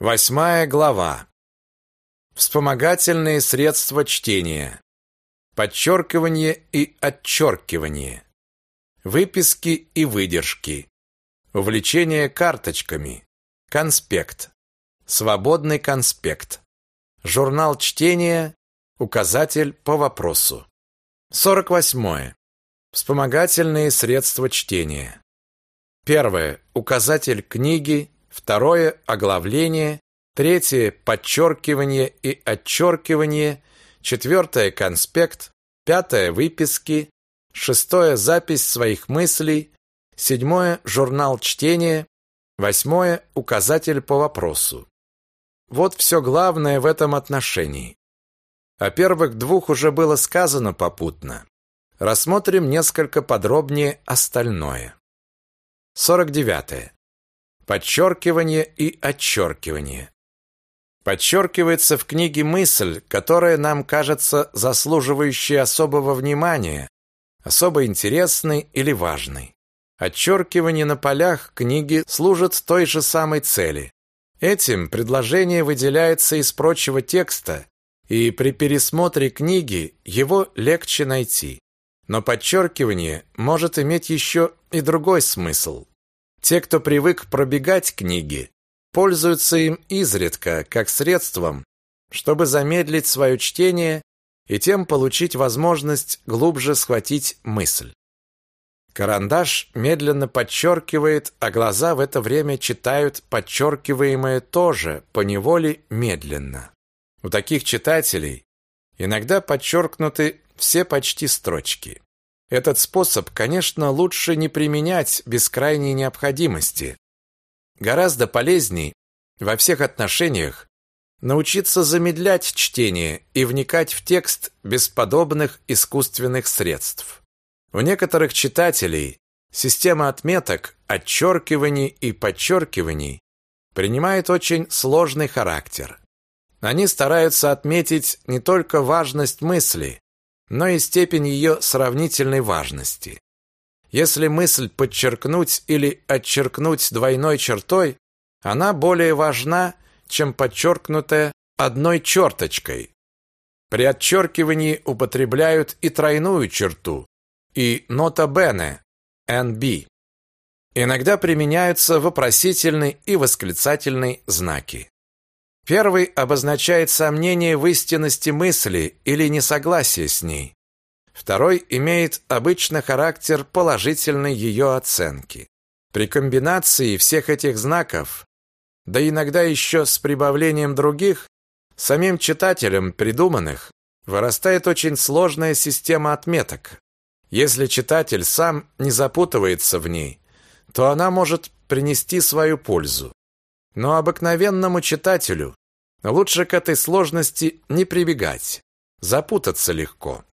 Восьмая глава. Вспомогательные средства чтения. Подчеркивание и отчеркивание. Выписки и выдержки. Увлечение карточками. Конспект. Свободный конспект. Журнал чтения. Указатель по вопросу. 48. Вспомогательные средства чтения. Первое. Указатель книги. Второе. Оглавление. Третье. Подчеркивание и отчеркивание. Четвертое. Конспект. Пятое. Выписки. Шестое. Запись своих мыслей. Седьмое. Журнал чтения. Восьмое. Указатель по вопросу. Вот все главное в этом отношении. О первых двух уже было сказано попутно. Рассмотрим несколько подробнее остальное. 49. Подчеркивание и отчеркивание. Подчеркивается в книге мысль, которая нам кажется заслуживающей особого внимания, особо интересной или важной. Отчеркивание на полях книги служит той же самой цели. Этим предложение выделяется из прочего текста, и при пересмотре книги его легче найти. Но подчеркивание может иметь еще и другой смысл. Те, кто привык пробегать книги, пользуются им изредка как средством, чтобы замедлить свое чтение и тем получить возможность глубже схватить мысль. Карандаш медленно подчеркивает, а глаза в это время читают подчеркиваемое тоже поневоле медленно. У таких читателей иногда подчеркнуты все почти строчки. Этот способ, конечно, лучше не применять без крайней необходимости. Гораздо полезней во всех отношениях научиться замедлять чтение и вникать в текст без подобных искусственных средств. У некоторых читателей система отметок, отчеркиваний и подчеркиваний принимает очень сложный характер. Они стараются отметить не только важность мысли, но и степень ее сравнительной важности. Если мысль подчеркнуть или отчеркнуть двойной чертой, она более важна, чем подчеркнутая одной черточкой. При отчеркивании употребляют и тройную черту, и нота бене, NB. Иногда применяются вопросительный и восклицательный знаки. Первый обозначает сомнение в истинности мысли или несогласие с ней. Второй имеет обычно характер положительной ее оценки. При комбинации всех этих знаков, да иногда еще с прибавлением других, самим читателем придуманных, вырастает очень сложная система отметок. Если читатель сам не запутывается в ней, то она может принести свою пользу. Но обыкновенному читателю лучше к этой сложности не прибегать. Запутаться легко.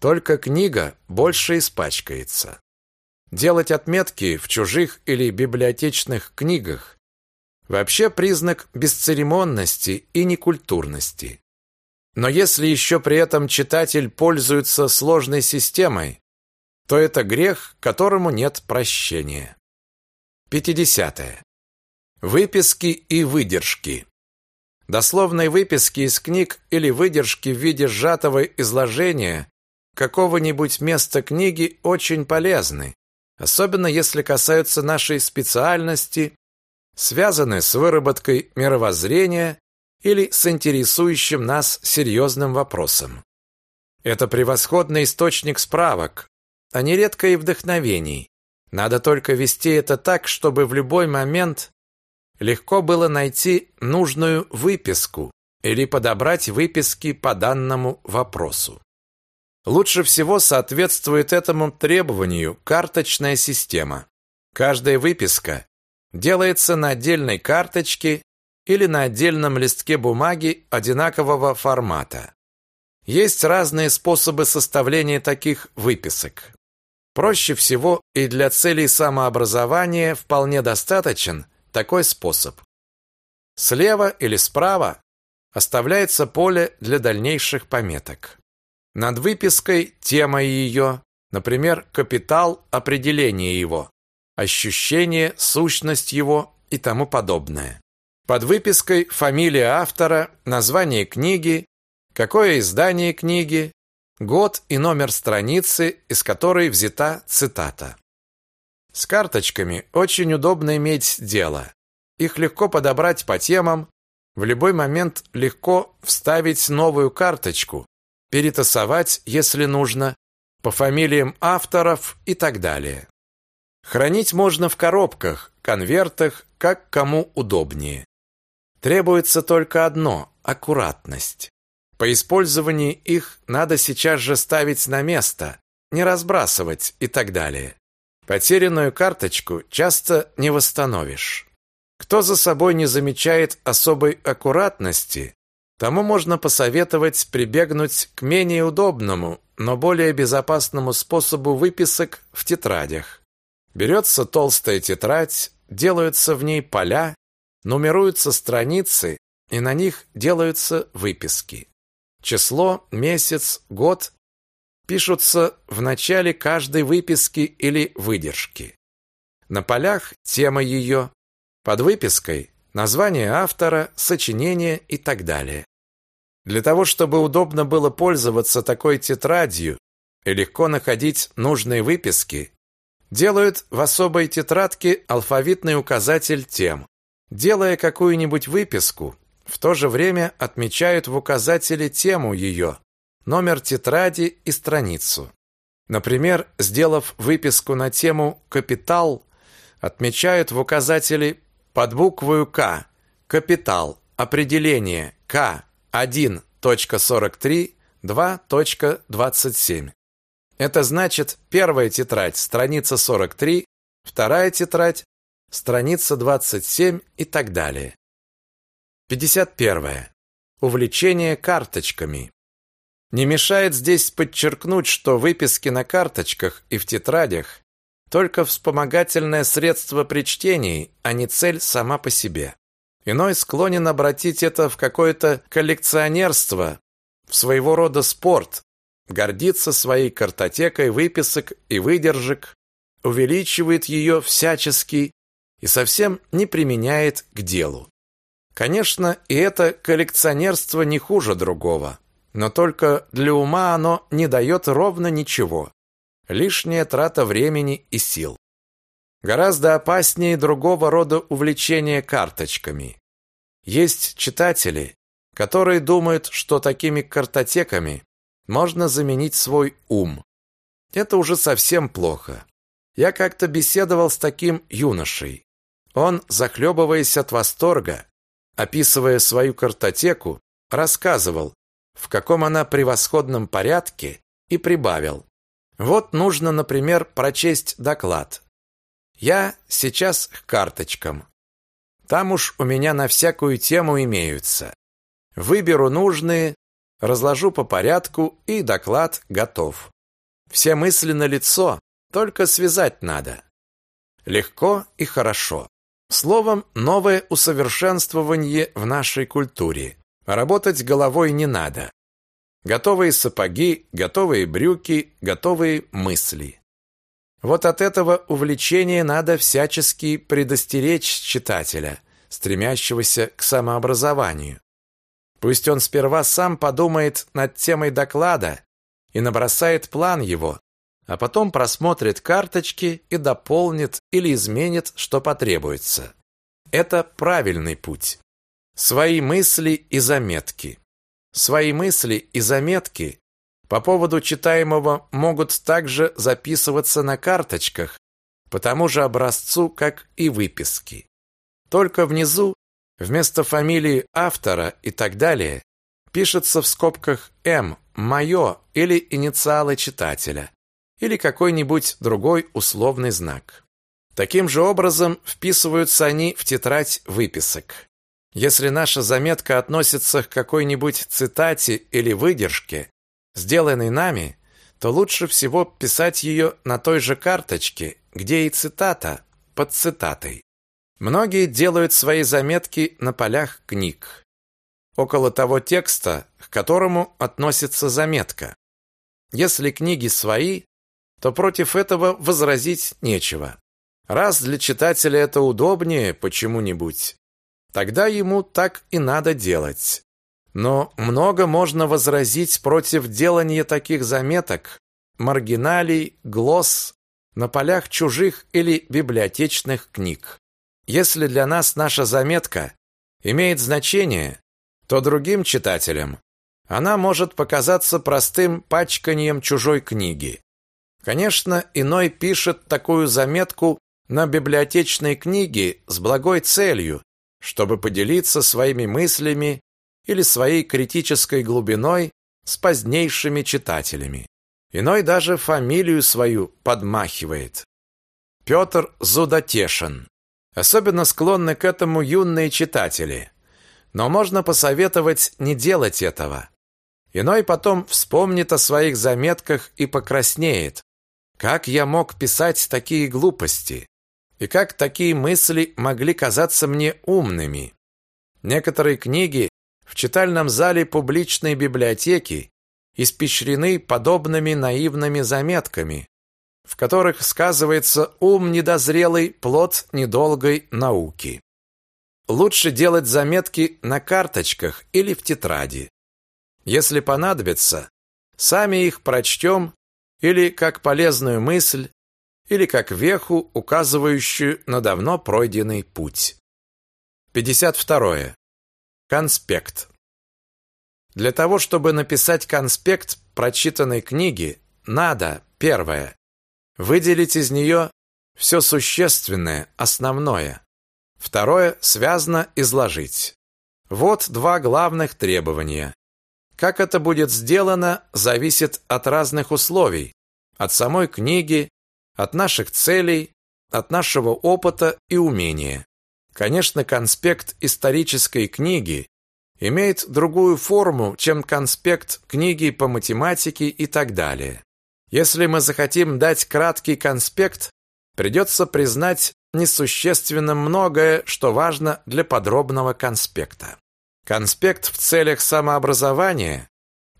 Только книга больше испачкается. Делать отметки в чужих или библиотечных книгах вообще признак бесцеремонности и некультурности. Но если еще при этом читатель пользуется сложной системой, то это грех, которому нет прощения. 50. -е. Выписки и выдержки. Дословные выписки из книг или выдержки в виде сжатого изложения какого-нибудь места книги очень полезны, особенно если касаются нашей специальности, связаны с выработкой мировоззрения или с интересующим нас серьезным вопросом. Это превосходный источник справок, а нередко и вдохновений. Надо только вести это так, чтобы в любой момент легко было найти нужную выписку или подобрать выписки по данному вопросу. Лучше всего соответствует этому требованию карточная система. Каждая выписка делается на отдельной карточке или на отдельном листке бумаги одинакового формата. Есть разные способы составления таких выписок. Проще всего и для целей самообразования вполне достаточен такой способ. Слева или справа оставляется поле для дальнейших пометок. Над выпиской тема ее, например, капитал, определение его, ощущение, сущность его и тому подобное. Под выпиской фамилия автора, название книги, какое издание книги, год и номер страницы, из которой взята цитата. С карточками очень удобно иметь дело. Их легко подобрать по темам, в любой момент легко вставить новую карточку, перетасовать, если нужно, по фамилиям авторов и так далее. Хранить можно в коробках, конвертах, как кому удобнее. Требуется только одно – аккуратность. По использовании их надо сейчас же ставить на место, не разбрасывать и так далее. Потерянную карточку часто не восстановишь. Кто за собой не замечает особой аккуратности, тому можно посоветовать прибегнуть к менее удобному, но более безопасному способу выписок в тетрадях. Берется толстая тетрадь, делаются в ней поля, нумеруются страницы, и на них делаются выписки. Число, месяц, год пишутся в начале каждой выписки или выдержки. На полях тема ее, под выпиской название автора, сочинение и так далее. Для того, чтобы удобно было пользоваться такой тетрадью и легко находить нужные выписки, делают в особой тетрадке алфавитный указатель тем. Делая какую-нибудь выписку, в то же время отмечают в указателе тему ее, номер тетради и страницу. Например, сделав выписку на тему «Капитал», отмечают в указателе под буквою «К» «Капитал», определение «К» 1.43, 2.27. Это значит первая тетрадь, страница 43, вторая тетрадь, страница 27 и так далее. 51. Увлечение карточками. Не мешает здесь подчеркнуть, что выписки на карточках и в тетрадях только вспомогательное средство при чтении, а не цель сама по себе. Иной склонен обратить это в какое-то коллекционерство, в своего рода спорт, гордится своей картотекой выписок и выдержек, увеличивает ее всячески и совсем не применяет к делу. Конечно, и это коллекционерство не хуже другого, но только для ума оно не дает ровно ничего. Лишняя трата времени и сил. Гораздо опаснее другого рода увлечения карточками. Есть читатели, которые думают, что такими картотеками можно заменить свой ум. Это уже совсем плохо. Я как-то беседовал с таким юношей. Он, захлебываясь от восторга, описывая свою картотеку, рассказывал, в каком она превосходном порядке, и прибавил. Вот нужно, например, прочесть доклад. Я сейчас к карточкам. Там уж у меня на всякую тему имеются. Выберу нужные, разложу по порядку, и доклад готов. Все мысли на лицо, только связать надо. Легко и хорошо. Словом, новое усовершенствование в нашей культуре. Работать головой не надо. Готовые сапоги, готовые брюки, готовые мысли. Вот от этого увлечения надо всячески предостеречь читателя, стремящегося к самообразованию. Пусть он сперва сам подумает над темой доклада и набросает план его, а потом просмотрит карточки и дополнит или изменит, что потребуется. Это правильный путь. Свои мысли и заметки. Свои мысли и заметки по поводу читаемого могут также записываться на карточках по тому же образцу, как и выписки. Только внизу Вместо фамилии автора и так далее пишется в скобках «М», «Мое» или инициалы читателя, или какой-нибудь другой условный знак. Таким же образом вписываются они в тетрадь выписок. Если наша заметка относится к какой-нибудь цитате или выдержке, сделанной нами, то лучше всего писать ее на той же карточке, где и цитата, под цитатой. Многие делают свои заметки на полях книг, около того текста, к которому относится заметка. Если книги свои, то против этого возразить нечего. Раз для читателя это удобнее почему-нибудь, тогда ему так и надо делать. Но много можно возразить против делания таких заметок, маргиналий, глосс на полях чужих или библиотечных книг. Если для нас наша заметка имеет значение, то другим читателям она может показаться простым пачканием чужой книги. Конечно, иной пишет такую заметку на библиотечной книге с благой целью, чтобы поделиться своими мыслями или своей критической глубиной с позднейшими читателями. Иной даже фамилию свою подмахивает. Петр Зудотешин. Особенно склонны к этому юные читатели. Но можно посоветовать не делать этого. Иной потом вспомнит о своих заметках и покраснеет. Как я мог писать такие глупости? И как такие мысли могли казаться мне умными? Некоторые книги в читальном зале публичной библиотеки испещрены подобными наивными заметками, в которых сказывается ум недозрелый, плод недолгой науки. Лучше делать заметки на карточках или в тетради. Если понадобится, сами их прочтем или как полезную мысль, или как веху, указывающую на давно пройденный путь. 52. Конспект. Для того, чтобы написать конспект прочитанной книги, надо, первое, выделить из нее все существенное, основное. Второе, связно изложить. Вот два главных требования. Как это будет сделано, зависит от разных условий, от самой книги, от наших целей, от нашего опыта и умения. Конечно, конспект исторической книги имеет другую форму, чем конспект книги по математике и так далее. Если мы захотим дать краткий конспект, придется признать несущественно многое, что важно для подробного конспекта. Конспект в целях самообразования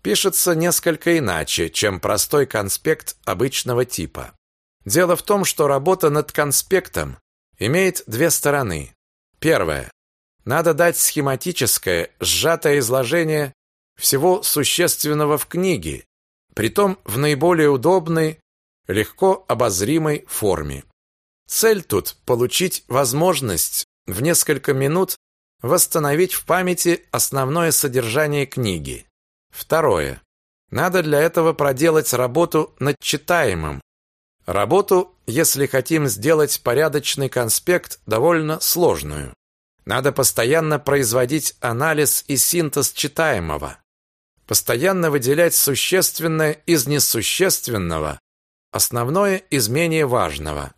пишется несколько иначе, чем простой конспект обычного типа. Дело в том, что работа над конспектом имеет две стороны. Первая надо дать схематическое, сжатое изложение всего существенного в книге, притом в наиболее удобной, легко обозримой форме. Цель тут получить возможность в несколько минут восстановить в памяти основное содержание книги. Второе. Надо для этого проделать работу над читаемым. Работу, если хотим сделать порядочный конспект, довольно сложную. Надо постоянно производить анализ и синтез читаемого, постоянно выделять существенное из несущественного, основное из менее важного.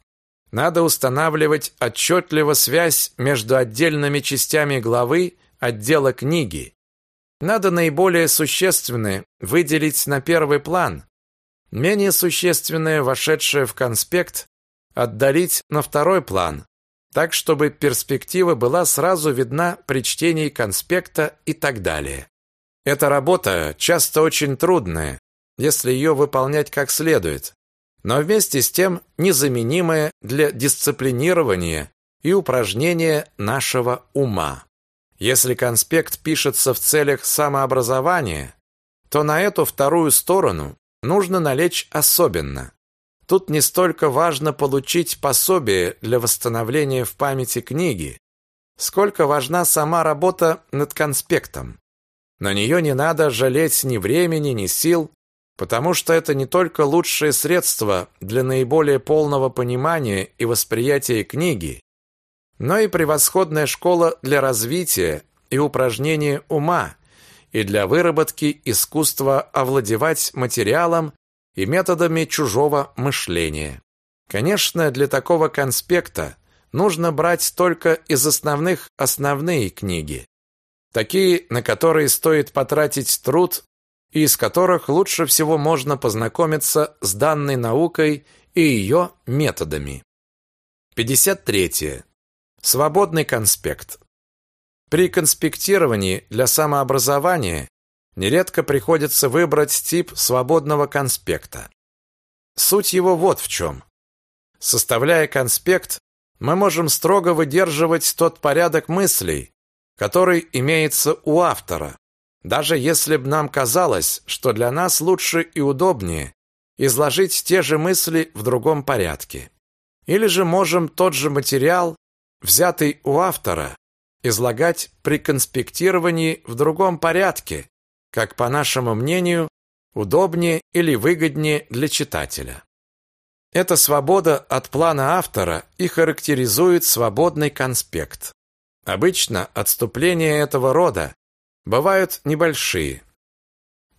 Надо устанавливать отчетливо связь между отдельными частями главы, отдела книги. Надо наиболее существенное выделить на первый план, менее существенное, вошедшее в конспект, отдалить на второй план, так чтобы перспектива была сразу видна при чтении конспекта и так далее. Эта работа часто очень трудная, если ее выполнять как следует, но вместе с тем незаменимая для дисциплинирования и упражнения нашего ума. Если конспект пишется в целях самообразования, то на эту вторую сторону нужно налечь особенно. Тут не столько важно получить пособие для восстановления в памяти книги, сколько важна сама работа над конспектом. На нее не надо жалеть ни времени, ни сил, потому что это не только лучшее средство для наиболее полного понимания и восприятия книги, но и превосходная школа для развития и упражнения ума и для выработки искусства овладевать материалом и методами чужого мышления. Конечно, для такого конспекта нужно брать только из основных основные книги, такие, на которые стоит потратить труд и из которых лучше всего можно познакомиться с данной наукой и ее методами. 53. Свободный конспект. При конспектировании для самообразования нередко приходится выбрать тип свободного конспекта. Суть его вот в чем. Составляя конспект, мы можем строго выдерживать тот порядок мыслей, который имеется у автора, даже если бы нам казалось, что для нас лучше и удобнее изложить те же мысли в другом порядке. Или же можем тот же материал, взятый у автора, излагать при конспектировании в другом порядке, как, по нашему мнению, удобнее или выгоднее для читателя. Эта свобода от плана автора и характеризует свободный конспект. Обычно отступления этого рода бывают небольшие.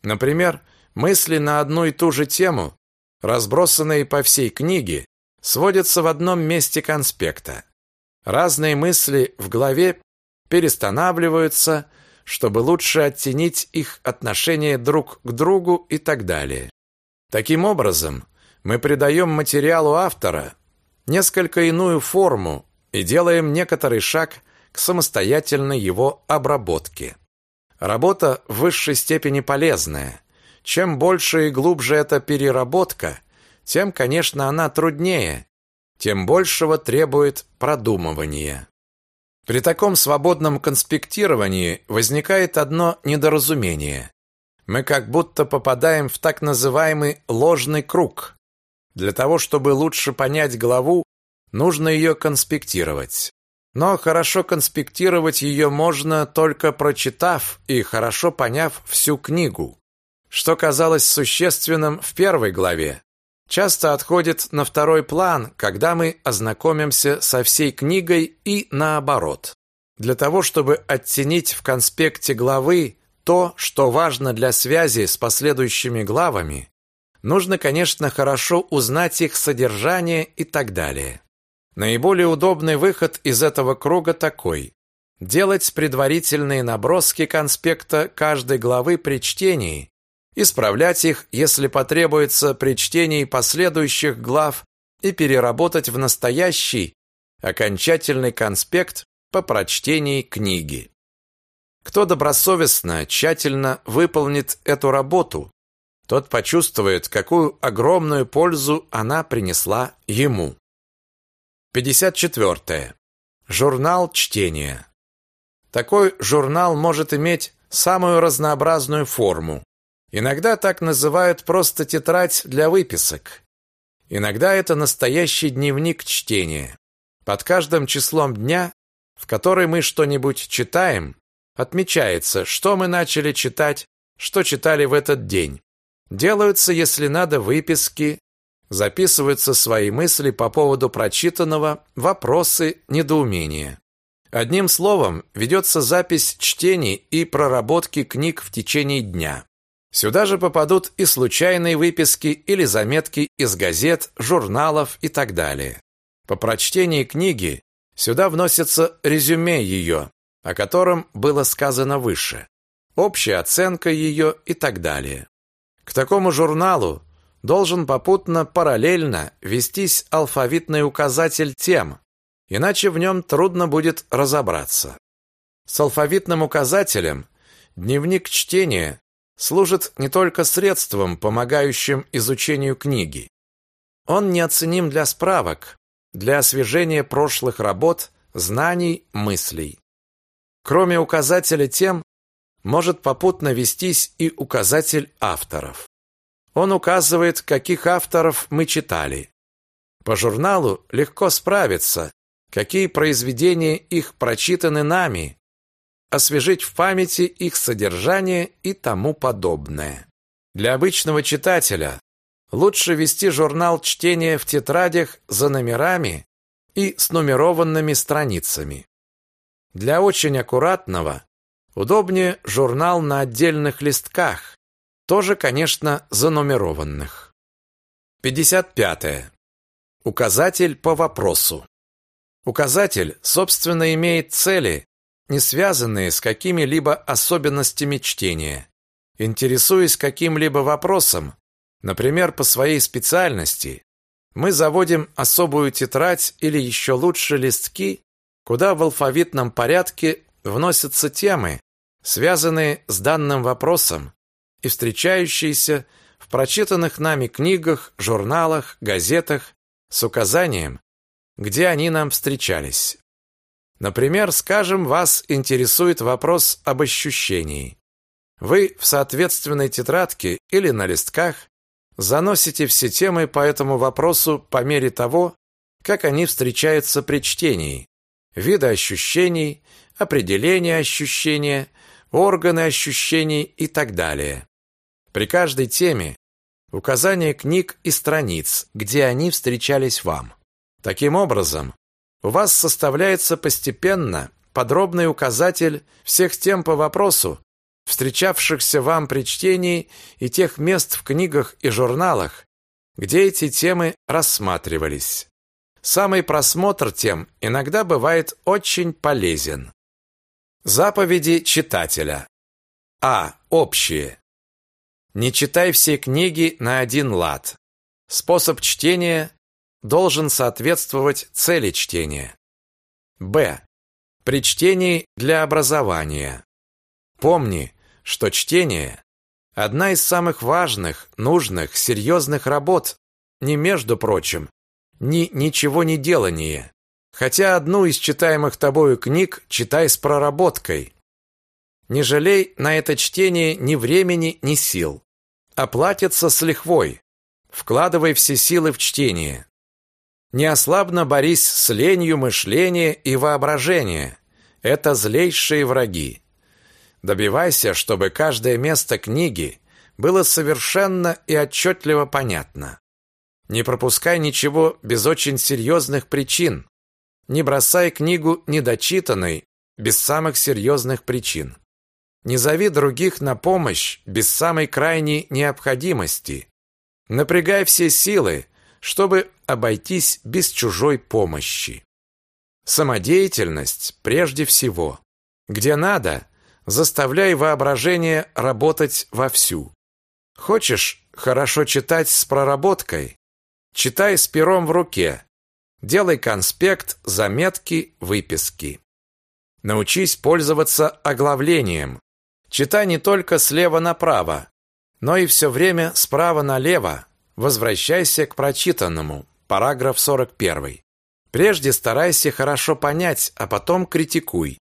Например, мысли на одну и ту же тему, разбросанные по всей книге, сводятся в одном месте конспекта. Разные мысли в главе перестанавливаются, чтобы лучше оттенить их отношение друг к другу и так далее. Таким образом, мы придаем материалу автора несколько иную форму и делаем некоторый шаг к самостоятельной его обработке. Работа в высшей степени полезная. Чем больше и глубже эта переработка, тем, конечно, она труднее, тем большего требует продумывания. При таком свободном конспектировании возникает одно недоразумение. Мы как будто попадаем в так называемый ложный круг. Для того, чтобы лучше понять главу, нужно ее конспектировать. Но хорошо конспектировать ее можно только прочитав и хорошо поняв всю книгу. Что казалось существенным в первой главе, часто отходит на второй план, когда мы ознакомимся со всей книгой и наоборот. Для того, чтобы оттенить в конспекте главы то, что важно для связи с последующими главами, нужно, конечно, хорошо узнать их содержание и так далее. Наиболее удобный выход из этого круга такой: делать предварительные наброски конспекта каждой главы при чтении исправлять их, если потребуется при чтении последующих глав и переработать в настоящий окончательный конспект по прочтении книги. Кто добросовестно, тщательно выполнит эту работу, тот почувствует, какую огромную пользу она принесла ему. 54. Журнал чтения. Такой журнал может иметь самую разнообразную форму, Иногда так называют просто тетрадь для выписок. Иногда это настоящий дневник чтения. Под каждым числом дня, в который мы что-нибудь читаем, отмечается, что мы начали читать, что читали в этот день. Делаются, если надо, выписки, записываются свои мысли по поводу прочитанного, вопросы, недоумения. Одним словом, ведется запись чтений и проработки книг в течение дня. Сюда же попадут и случайные выписки или заметки из газет, журналов и так далее. По прочтении книги сюда вносится резюме ее, о котором было сказано выше, общая оценка ее и так далее. К такому журналу должен попутно параллельно вестись алфавитный указатель тем, иначе в нем трудно будет разобраться. С алфавитным указателем дневник чтения служит не только средством, помогающим изучению книги. Он неоценим для справок, для освежения прошлых работ, знаний, мыслей. Кроме указателя тем, может попутно вестись и указатель авторов. Он указывает, каких авторов мы читали. По журналу легко справиться, какие произведения их прочитаны нами, освежить в памяти их содержание и тому подобное. Для обычного читателя лучше вести журнал чтения в тетрадях за номерами и с нумерованными страницами. Для очень аккуратного удобнее журнал на отдельных листках, тоже, конечно, занумерованных. 55. -е. Указатель по вопросу. Указатель, собственно, имеет цели, не связанные с какими-либо особенностями чтения. Интересуясь каким-либо вопросом, например, по своей специальности, мы заводим особую тетрадь или еще лучше листки, куда в алфавитном порядке вносятся темы, связанные с данным вопросом и встречающиеся в прочитанных нами книгах, журналах, газетах с указанием, где они нам встречались. Например, скажем, вас интересует вопрос об ощущении. Вы в соответственной тетрадке или на листках заносите все темы по этому вопросу по мере того, как они встречаются при чтении. Виды ощущений, определение ощущения, органы ощущений и так далее. При каждой теме указание книг и страниц, где они встречались вам. Таким образом, у вас составляется постепенно подробный указатель всех тем по вопросу, встречавшихся вам при чтении и тех мест в книгах и журналах, где эти темы рассматривались. Самый просмотр тем иногда бывает очень полезен. Заповеди читателя. А. Общие. Не читай все книги на один лад. Способ чтения должен соответствовать цели чтения. Б. При чтении для образования. Помни, что чтение – одна из самых важных, нужных, серьезных работ, не между прочим, ни ничего не делание. Хотя одну из читаемых тобою книг читай с проработкой. Не жалей на это чтение ни времени, ни сил. Оплатится с лихвой. Вкладывай все силы в чтение. Неослабно борись с ленью мышления и воображения. Это злейшие враги. Добивайся, чтобы каждое место книги было совершенно и отчетливо понятно. Не пропускай ничего без очень серьезных причин. Не бросай книгу недочитанной без самых серьезных причин. Не зови других на помощь без самой крайней необходимости. Напрягай все силы, чтобы обойтись без чужой помощи. Самодеятельность прежде всего. Где надо, заставляй воображение работать вовсю. Хочешь хорошо читать с проработкой? Читай с пером в руке. Делай конспект, заметки, выписки. Научись пользоваться оглавлением. Читай не только слева направо, но и все время справа налево. Возвращайся к прочитанному. Параграф 41. Прежде старайся хорошо понять, а потом критикуй.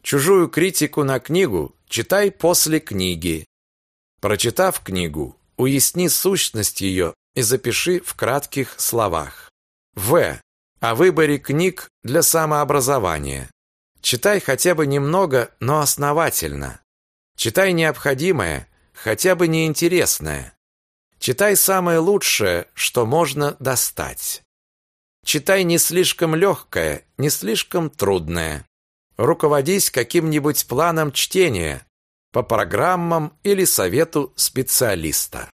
Чужую критику на книгу читай после книги. Прочитав книгу, уясни сущность ее и запиши в кратких словах. В. О выборе книг для самообразования. Читай хотя бы немного, но основательно. Читай необходимое, хотя бы неинтересное. Читай самое лучшее, что можно достать. Читай не слишком легкое, не слишком трудное. Руководись каким-нибудь планом чтения по программам или совету специалиста.